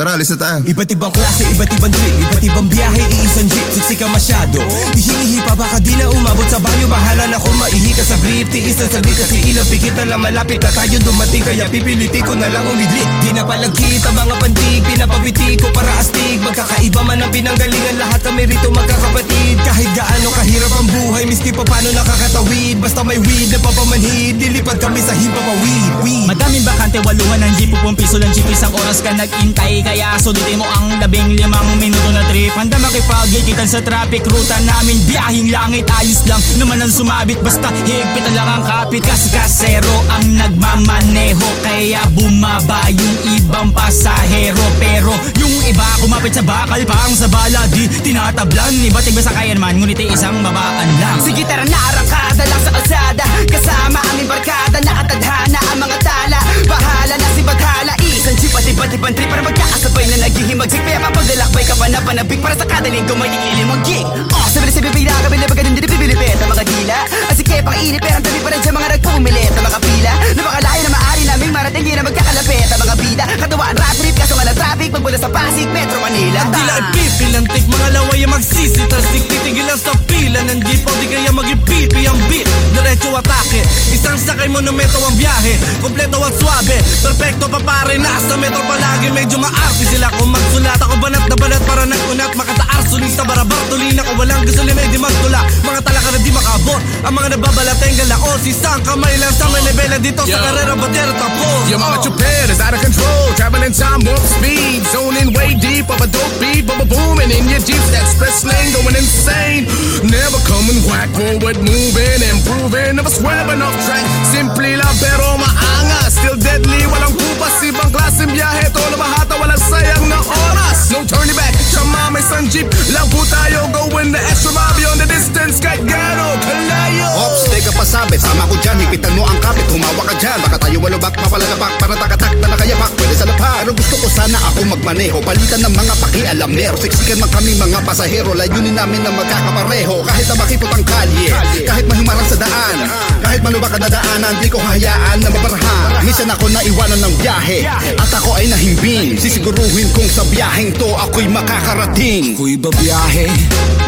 tara, alis na tayo. Iba't ibang klase, iba't ibang trip Iba't ibang biyahe, iisang jeep Siksi ka masyado. Ihingi pa baka di na umabot sa banyo. Bahala na kung maihi ka sa brief Tiis na saglit kasi ilang pikit na Malapit na tayo dumating. Kaya pipiliti ko na lang umidlit Di na palagkit ang mga pantig Pinapapiti ko para astig Magkakaiba man ang pinanggalingan Lahat kami rito magkakapatid. Kahit gaano kahirap ang buhay Miski pa paano nakakatawid. Basta may weed na papamanhid Nilipad kami sa himpapawid. Weed. Madaming bakante, waluhan ng jeep Pupong piso lang jeep, isang oras ka nag-intay. Kaya sulitin mo ang labing limang minuto na trip. Handa makipag-ikitan sa traffic Ruta namin, biyahing langit Ayos lang naman ang sumabit. Basta higpitan lang ang kapit Kasi kasero ang nagmamaneho. Kaya bumaba yung ibang pasahero. Pero yung iba kumapit sa bakal Parang sa bala, di tinatablan. Iba't iba sa kaya naman, ngunit ay isang babaan lang. Sige tara na arangkada lang sa kalsada Kasama aming barkada Nakatadhana ang mga tala. Bahala na si Badhala Isang jeep at iba't ibang trip Para magkakasabay na naghihimagsik. Kaya mapaglalakbay ka pa na panabik Para sa kada linggo iilim ang gig Oh, sabili sa bibila Kabili ba ganun din bibilipet Ang mga dila Ang sikip ang init Pero ang dami pa rin dyan Isang sakay monomento ang biyahe Kompleto at swabe Perfecto pa pare Nasa metro palagi Medyo maarte sila. Kung magsulat Ako banat na banat Para nag-unat Makataar Sulista barabar Tulina ko walang gasolina Di magtula Mga talaka na di makabot Ang mga nababalateng galaos Isang kamay lang sa may nivela Dito sa karera Batero tapos Your mga chupet is out of control Traveling time warp speed Zoning way deep of a dope beat Bubba booming in your Jeep's express lane Going insane. Never coming whack Forward moving Improving Never swerving off track. Simply lang pero maangas Still deadly Walang kupas Ibang klaseng biyahe Tolo mahata Walang sayang na oras No turning back Tsama may isang jeep Lang po tayo Going the extra mile Sabi, sama ko dyan Hipitan mo ang kapit, humawa ka dyan Baka tayo walubak, mapalagapak Para takatak na nakayapak, pwede sa lapar Pero gusto ko sana ako magmaneho. Palitan ng mga pakialamero Siksikan man kami mga pasahero. Layunin namin na magkakapareho Kahit na makipot ang kalye. Kahit mahimarang sa daan Kahit malubak ang dadaanan Di ko hahayaan na mabarahan Minsan ako naiwanan ng biyahe At ako ay nahimbing. Sisiguruhin kong sa biyaheng to Ako'y makakarating. Ako'y babiyahe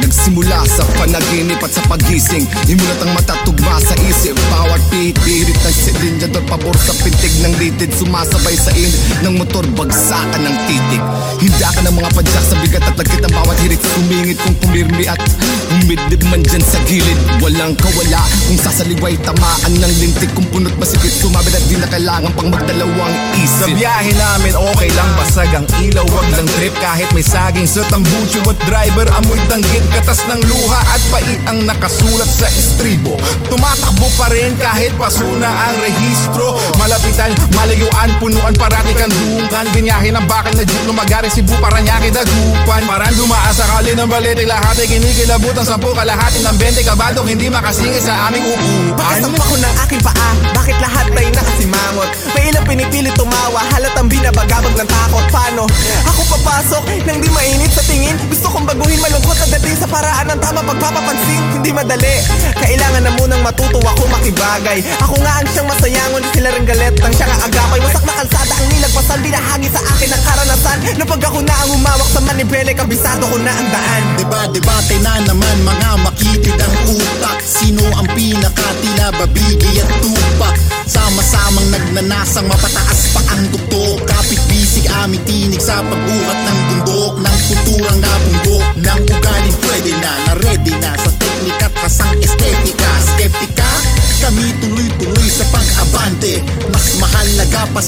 Nagsimula sa panaginip at sa pagising. Himulat ang matatugma sa isip. Bawat pipirit ng silindador Pabor sa pintig ng litid. Sumasabay sa init ng motor Bagsakan ng titik Hinda ka ng mga padyak sa bigat at lagkit ang bawat hirit. Sumingit kung pumirmi at umidlip man dyan sa gilid. Walang kawala kung sasaliway tamaan ng lintik. Kung punot masikip sumabit at di na kailangan pang magdalawang Sa isip biyahe namin okay lang basag ang ilaw Wag lang trip. Kahit may saging sa tambucho At driver amoy tanggit katas ng luha At pait ang nakasulat sa estribo Tumatakbo pa rin kahit pasuna ang rehistro. Malapitan, malayuan, punuan parati kan dungkan Binyahe ng bakal na jeep lumagari Cebu Paranaque dagupan. Parang dumaan sa kali ng balete Lahat ay kinikilabutan. Sa kalahati ng 20 kabadok Hindi makasingit sa aming upuan. Pagkasama ko ng aking paa Bakit lahat ay nakasimangot? May ilang pinipilit tumawa Halatang binabagabag ng takot. Paano? Ako papasok nang di mainit sa tingin. Gusto kong baguhin malungkot at dating sa paraan ng tama pagpapapansin. Hindi madali Kailangan na munang matuto ako makibagay. Ako nga ang siyang masayangon Sila rin galit. Ang siyang aagapay Wasak na kalsada ang nilagpasan. Binahagi sa akin ang karanasan. Na ako na ang humawak sa manibele Kabisado ko na ang daan. Diba, debate na naman mga makitid ang utak. Sino ang pinakatila, babigi at tupak? Sama-samang nagnanasang mapataas pa ang tuktok. Kapit bisig aming tinig sa pagbuhat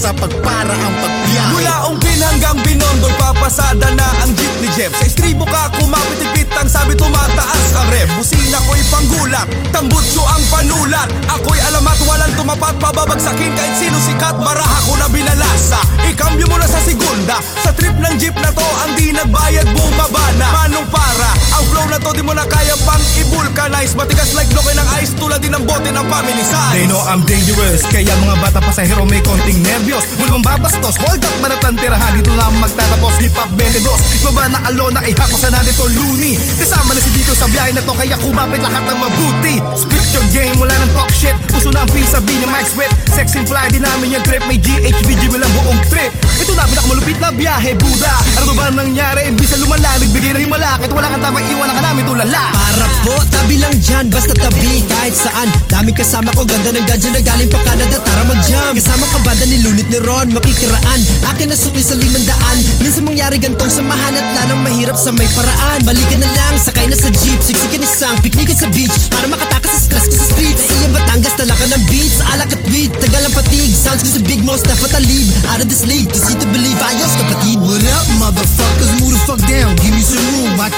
sa pagpara ang pagbiyahe. Mula Ongpin hanggang Binondo Papasada na ang jeep ni Jeff. Sa estribo ka kumapit-ipit Ang sabi tumataas ang ref Busina ko'y panggulat. Tambutso ang panulat. Ako'y alamat walang tumapat Pababagsakin kahit sino sikat. Maraha ko na binalasa. Ikambyo mo na sa segunda. Sa trip ng jeep na to Ang di nagbayad bumaba na. Manong para Ang flow na to di mo na kaya pang i-vulcanize. Matigas like bloke ng ice Tulad din ng bote ng family size. They know I'm dangerous Kaya mga bata pasahero may konting nervyos. Mula mong babastos Hold up manatang tirahan Dito lang magtatapos Hip hop 22 Baba na alo na ihapos na natin to loony sa biyahe na to kaya kumapit lahat ng mabuti. Script your game, wala nang talk shit. Puso na ang B na mic sweat Sex and fly, di namin yung trip. May GHBG mo lang buong trip. Ito na pinakamalupit na biyahe, Buda Ano ba ba nangyari? Imbis na lumala, nagbigay ng himala Kahit wala kang tamang iwan ka namin tulala. Para po, tabi lang dyan, basta tabi kahit saan. Daming kasama ko, ganda ng gadyo na galing pa Canada, tara mag-jam. Kasama ka banda ni Lunit ni Ron, makikiraan. Akin na sukli sa limandaan Minsan mangyari gantong samahan at lanang mahirap sa may paraan. Balikan na lang, sakay na sa jeep Siksikan isang, piknikan sa beach. Para makatakas sa stress ko sa streets. Sa iyang Batangas, talakan ng beats Alak at weed, tagal ang patig Sounds ko sa big mouse, dapat I leave Out of this league, to see to believe Ayos kapatid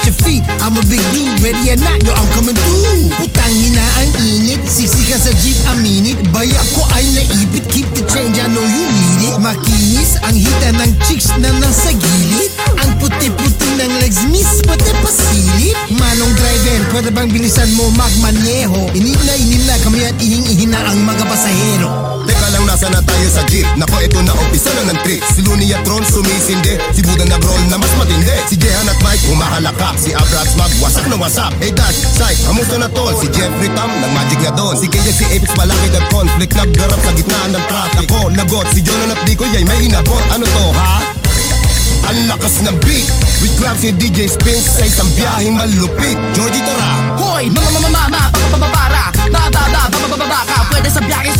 your feet. I'm a big dude, ready or not, yo I'm coming through. Putang ina ang init. Siksi ka sa jeep, aminit Baya ko ay naipit. Keep the change, I know you need it. Makinis ang hita ng chicks na nasa gilid. Ang puti-puti ng legs, miss pati pasilip Manong driver, pwede bang bilisan mo magmaneho? Inip na inip na kami at ihing-ihin na ang mga pasahero lang nasa na tayo sa jeep Nako ito na umpisa na ng trick Si Looney at Ron sumisindi Si Buda nag-roll na mas matindi Si Jehan at Mike humahalakak Si Abrats magwasak na wasak Hey Dash, Sai, amusta na tol Si Jeffrey Tam, nag-magic na doon Si Kaya si Apex malaki at conflict Nagdarap sa gitna ng traffic Ako, lagot, si Jonan at Dico Yay, may inabot Ano to, ha? Ang lakas ng beat With clubs si DJ Spin Sa isang biyaheng malupit Georgie Tara Hoy, mama mama mama, papapapara Bababa, babababa ka Pwede sa biyahe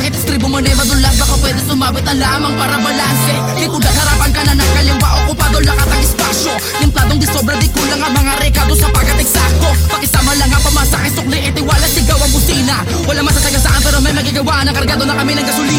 kahit istribo mo na madulas Baka pwede sumabit na lamang para balanse. Likudan harapan ka na ng kaliwa Okupado lakat ang espasyo. Limpladong di sobra di kulang ang mga rekado sa pagkateksako Pakisama lang ang pamasakin sukli Itiwala sigaw ang busina Wala masasagasaan pero may magagawa ng kargado na kami ng gasolina